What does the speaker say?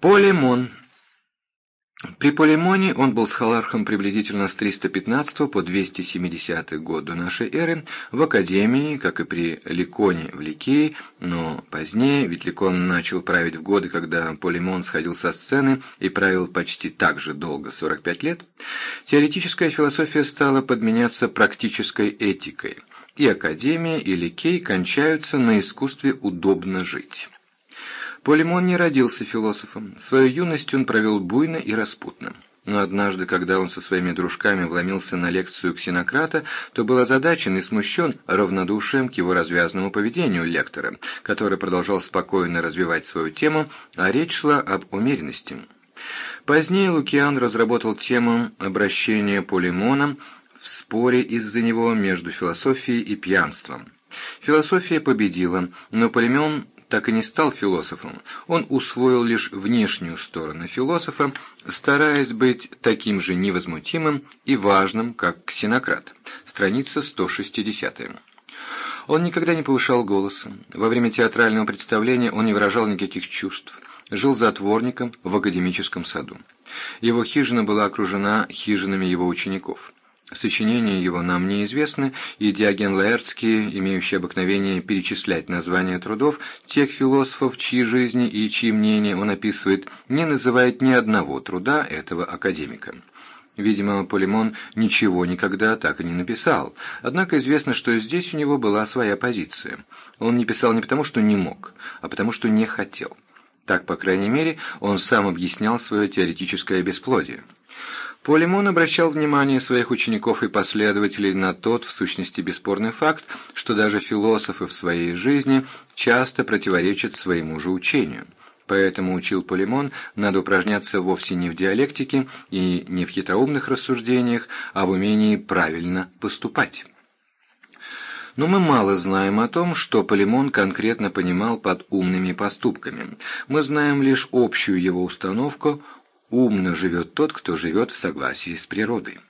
Полемон. При Полемоне он был схолархом приблизительно с 315 по 270 год до нашей эры в Академии, как и при Ликоне в Ликее, но позднее, ведь Ликон начал править в годы, когда Полемон сходил со сцены и правил почти так же долго, 45 лет, теоретическая философия стала подменяться практической этикой, и Академия, и Ликей кончаются на искусстве удобно жить. Полимон не родился философом. Свою юность он провел буйно и распутно. Но однажды, когда он со своими дружками вломился на лекцию ксенократа, то был озадачен и смущен равнодушием к его развязному поведению лектора, который продолжал спокойно развивать свою тему, а речь шла об умеренности. Позднее Лукиан разработал тему обращения Полимона в споре из-за него между философией и пьянством. Философия победила, но Полимон так и не стал философом, он усвоил лишь внешнюю сторону философа, стараясь быть таким же невозмутимым и важным, как ксенократ. Страница 160. Он никогда не повышал голоса. Во время театрального представления он не выражал никаких чувств. Жил затворником в академическом саду. Его хижина была окружена хижинами его учеников. Сочинения его нам неизвестны, и Диоген Лаэртский, имеющий обыкновение перечислять названия трудов тех философов, чьи жизни и чьи мнения он описывает, не называет ни одного труда этого академика. Видимо, Полимон ничего никогда так и не написал, однако известно, что здесь у него была своя позиция. Он не писал не потому, что не мог, а потому, что не хотел. Так, по крайней мере, он сам объяснял свое теоретическое бесплодие. Полимон обращал внимание своих учеников и последователей на тот, в сущности, бесспорный факт, что даже философы в своей жизни часто противоречат своему же учению. Поэтому, учил Полимон, надо упражняться вовсе не в диалектике и не в хитроумных рассуждениях, а в умении правильно поступать. Но мы мало знаем о том, что Полимон конкретно понимал под умными поступками. Мы знаем лишь общую его установку – Умно живет тот, кто живет в согласии с природой.